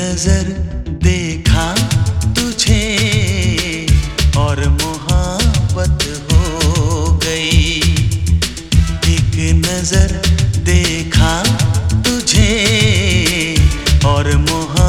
नज़र देखा तुझे और मोहब्बत हो गई। एक नज़र देखा तुझे और मोहब्बत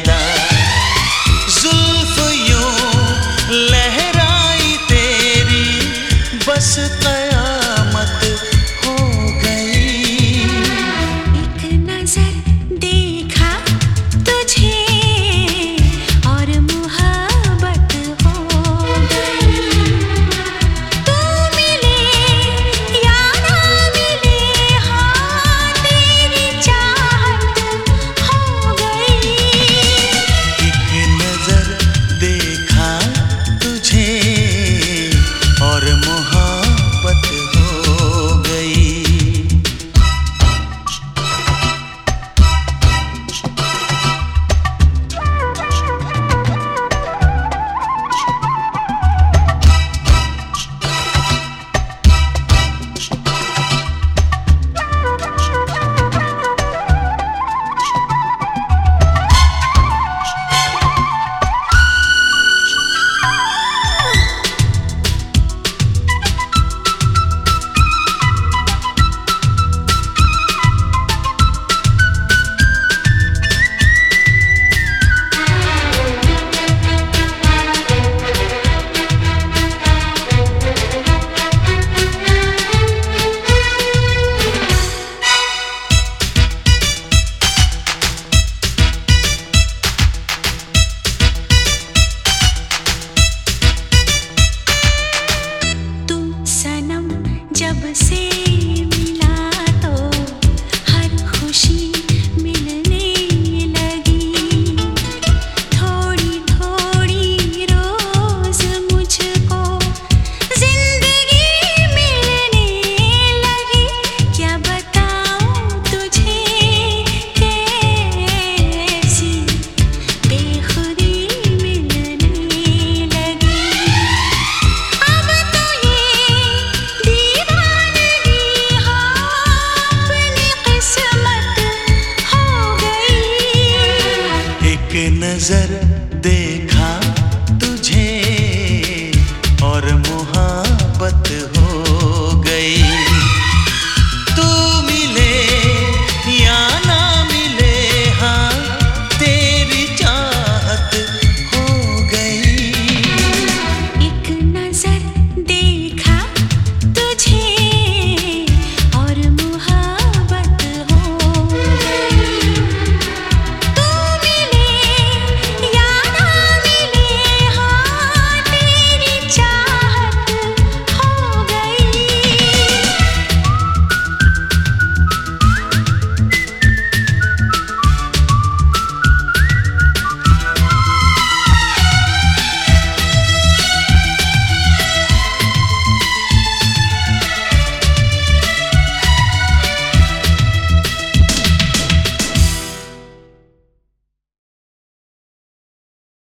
nada.